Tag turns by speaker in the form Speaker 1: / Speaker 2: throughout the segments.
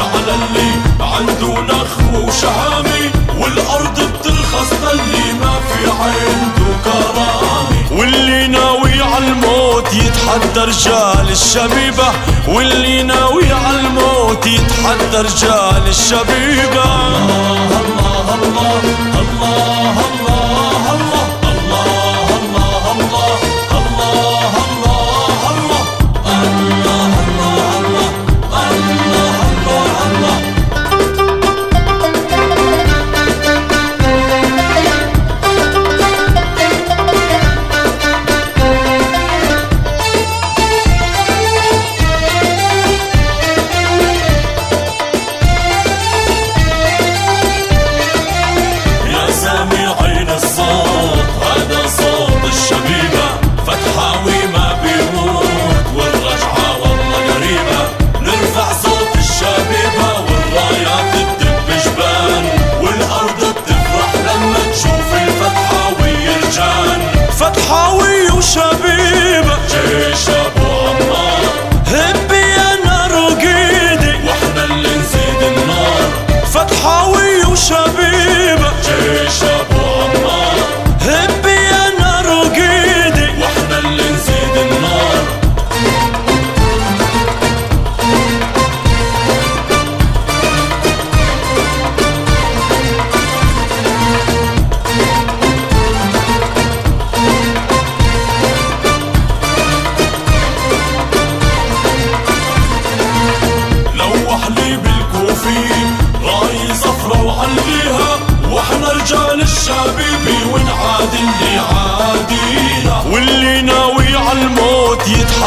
Speaker 1: على اللي عنده نخو وشهامي والأرض بترخص للي ما في عنده كرامي. واللي ناوي على الموت يتحدى رجال الشبيبة. واللي ناوي على الموت يتحدى رجال الشبيبة. الله الله الله, الله.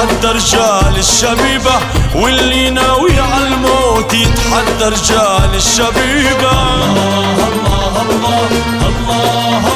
Speaker 1: يتحدى رجال الشبيبة واللي ناوي على الموت يتحدى رجال الشبيبة. الله الله الله الله الله.